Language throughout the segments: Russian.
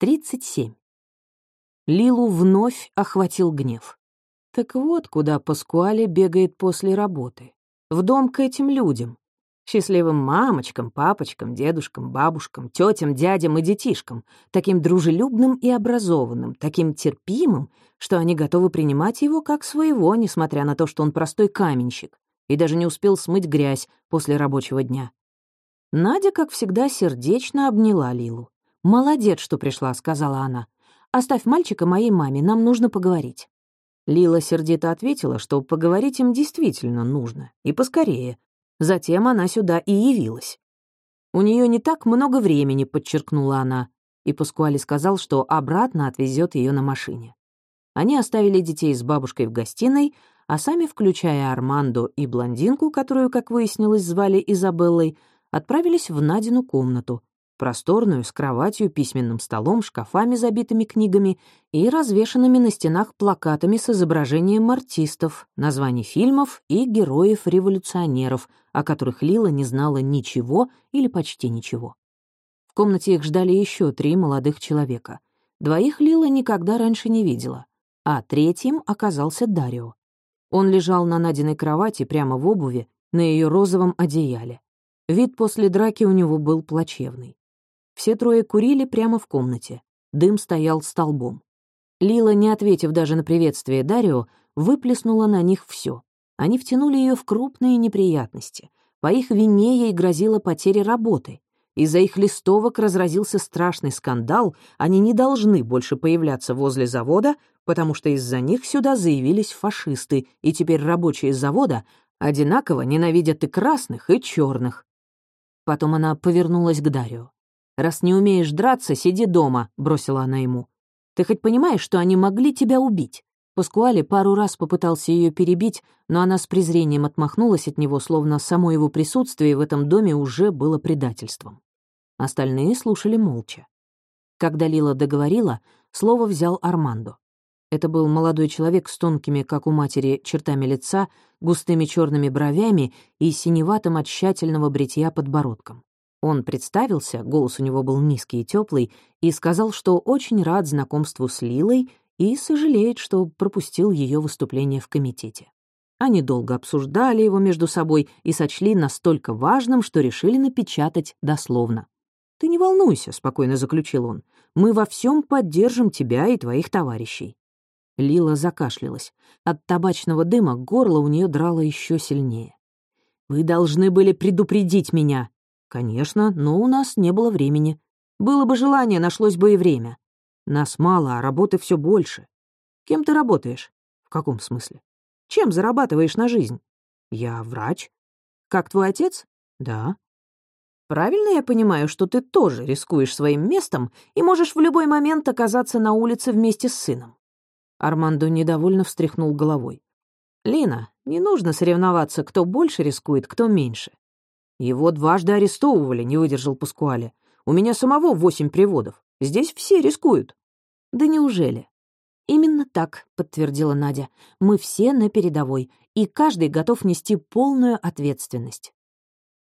37. Лилу вновь охватил гнев. Так вот, куда Паскуале бегает после работы. В дом к этим людям. Счастливым мамочкам, папочкам, дедушкам, бабушкам, тетям, дядям и детишкам, таким дружелюбным и образованным, таким терпимым, что они готовы принимать его как своего, несмотря на то, что он простой каменщик и даже не успел смыть грязь после рабочего дня. Надя, как всегда, сердечно обняла Лилу. «Молодец, что пришла», — сказала она. «Оставь мальчика моей маме, нам нужно поговорить». Лила сердито ответила, что поговорить им действительно нужно, и поскорее. Затем она сюда и явилась. «У нее не так много времени», — подчеркнула она, и Паскуали сказал, что обратно отвезет ее на машине. Они оставили детей с бабушкой в гостиной, а сами, включая Армандо и блондинку, которую, как выяснилось, звали Изабеллой, отправились в Надину комнату, просторную, с кроватью, письменным столом, шкафами, забитыми книгами и развешанными на стенах плакатами с изображением артистов, названий фильмов и героев-революционеров, о которых Лила не знала ничего или почти ничего. В комнате их ждали еще три молодых человека. Двоих Лила никогда раньше не видела, а третьим оказался Дарио. Он лежал на Надиной кровати прямо в обуви, на ее розовом одеяле. Вид после драки у него был плачевный. Все трое курили прямо в комнате. Дым стоял столбом. Лила, не ответив даже на приветствие Дарио, выплеснула на них все. Они втянули ее в крупные неприятности. По их вине ей грозила потеря работы. Из-за их листовок разразился страшный скандал, они не должны больше появляться возле завода, потому что из-за них сюда заявились фашисты, и теперь рабочие завода одинаково ненавидят и красных, и черных. Потом она повернулась к Дарио. «Раз не умеешь драться, сиди дома», — бросила она ему. «Ты хоть понимаешь, что они могли тебя убить?» Паскуале пару раз попытался ее перебить, но она с презрением отмахнулась от него, словно само его присутствие в этом доме уже было предательством. Остальные слушали молча. Когда Лила договорила, слово взял Армандо. Это был молодой человек с тонкими, как у матери, чертами лица, густыми черными бровями и синеватым от тщательного бритья подбородком. Он представился, голос у него был низкий и теплый, и сказал, что очень рад знакомству с Лилой и сожалеет, что пропустил ее выступление в комитете. Они долго обсуждали его между собой и сочли настолько важным, что решили напечатать дословно. «Ты не волнуйся», — спокойно заключил он, — «мы во всем поддержим тебя и твоих товарищей». Лила закашлялась. От табачного дыма горло у нее драло еще сильнее. «Вы должны были предупредить меня», «Конечно, но у нас не было времени. Было бы желание, нашлось бы и время. Нас мало, а работы все больше. Кем ты работаешь? В каком смысле? Чем зарабатываешь на жизнь? Я врач. Как твой отец? Да. Правильно я понимаю, что ты тоже рискуешь своим местом и можешь в любой момент оказаться на улице вместе с сыном. Армандо недовольно встряхнул головой. «Лина, не нужно соревноваться, кто больше рискует, кто меньше. «Его дважды арестовывали», — не выдержал Паскуале. «У меня самого восемь приводов. Здесь все рискуют». «Да неужели?» «Именно так», — подтвердила Надя. «Мы все на передовой, и каждый готов нести полную ответственность».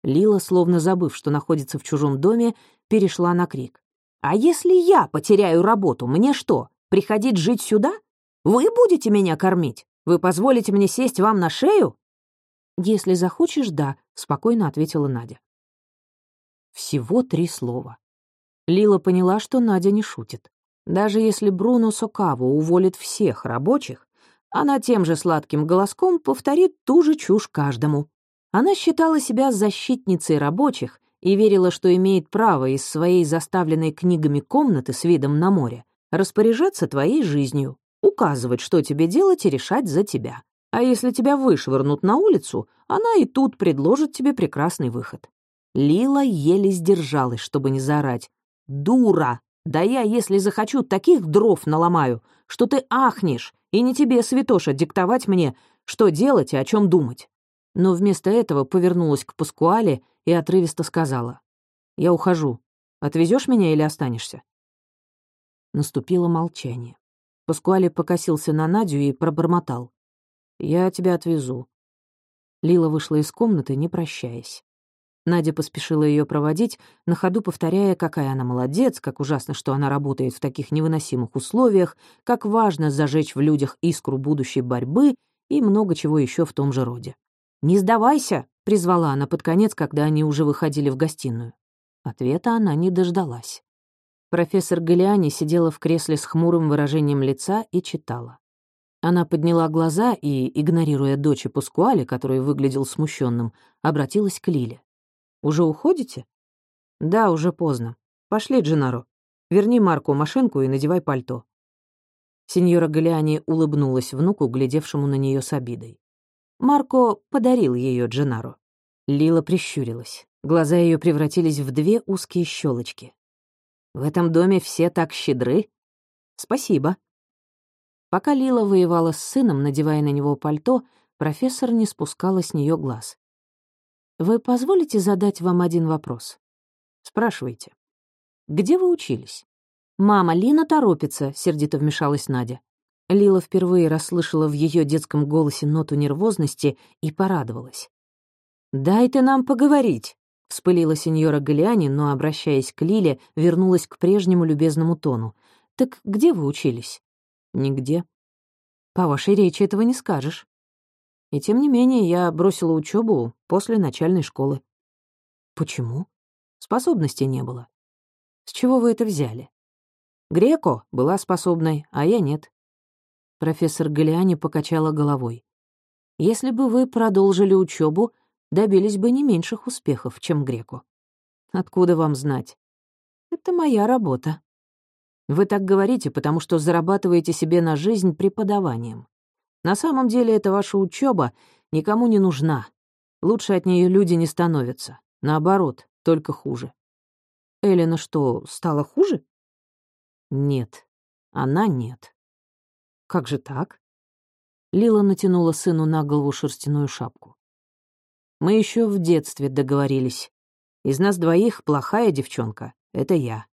Лила, словно забыв, что находится в чужом доме, перешла на крик. «А если я потеряю работу, мне что, приходить жить сюда? Вы будете меня кормить? Вы позволите мне сесть вам на шею?» «Если захочешь, да», — спокойно ответила Надя. Всего три слова. Лила поняла, что Надя не шутит. Даже если Бруно Сокаво уволит всех рабочих, она тем же сладким голоском повторит ту же чушь каждому. Она считала себя защитницей рабочих и верила, что имеет право из своей заставленной книгами комнаты с видом на море распоряжаться твоей жизнью, указывать, что тебе делать и решать за тебя. А если тебя вышвырнут на улицу, она и тут предложит тебе прекрасный выход. Лила еле сдержалась, чтобы не заорать. «Дура! Да я, если захочу, таких дров наломаю, что ты ахнешь, и не тебе, святоша, диктовать мне, что делать и о чем думать». Но вместо этого повернулась к Паскуале и отрывисто сказала. «Я ухожу. Отвезешь меня или останешься?» Наступило молчание. Паскуале покосился на Надю и пробормотал. «Я тебя отвезу». Лила вышла из комнаты, не прощаясь. Надя поспешила ее проводить, на ходу повторяя, какая она молодец, как ужасно, что она работает в таких невыносимых условиях, как важно зажечь в людях искру будущей борьбы и много чего еще в том же роде. «Не сдавайся!» — призвала она под конец, когда они уже выходили в гостиную. Ответа она не дождалась. Профессор Галиани сидела в кресле с хмурым выражением лица и читала. Она подняла глаза и, игнорируя дочь Пускуали, который выглядел смущенным, обратилась к Лиле. «Уже уходите?» «Да, уже поздно. Пошли, Дженаро. Верни Марку машинку и надевай пальто». Сеньора Галиани улыбнулась внуку, глядевшему на нее с обидой. Марко подарил ее Дженаро. Лила прищурилась. Глаза ее превратились в две узкие щелочки. В этом доме все так щедры. Спасибо. Пока Лила воевала с сыном, надевая на него пальто, профессор не спускала с нее глаз. «Вы позволите задать вам один вопрос?» «Спрашивайте». «Где вы учились?» «Мама, Лина торопится», — сердито вмешалась Надя. Лила впервые расслышала в ее детском голосе ноту нервозности и порадовалась. «Дай ты нам поговорить», Вспылила сеньора Галиани, но, обращаясь к Лиле, вернулась к прежнему любезному тону. «Так где вы учились?» «Нигде». «По вашей речи этого не скажешь». И тем не менее я бросила учебу после начальной школы. Почему? Способностей не было. С чего вы это взяли? Греко была способной, а я нет. Профессор Галиани покачала головой. Если бы вы продолжили учебу, добились бы не меньших успехов, чем Греку. Откуда вам знать? Это моя работа. Вы так говорите, потому что зарабатываете себе на жизнь преподаванием. На самом деле эта ваша учеба никому не нужна. Лучше от нее люди не становятся. Наоборот, только хуже. Элена что, стала хуже? Нет, она нет. Как же так? Лила натянула сыну на голову шерстяную шапку. Мы еще в детстве договорились. Из нас двоих плохая девчонка — это я.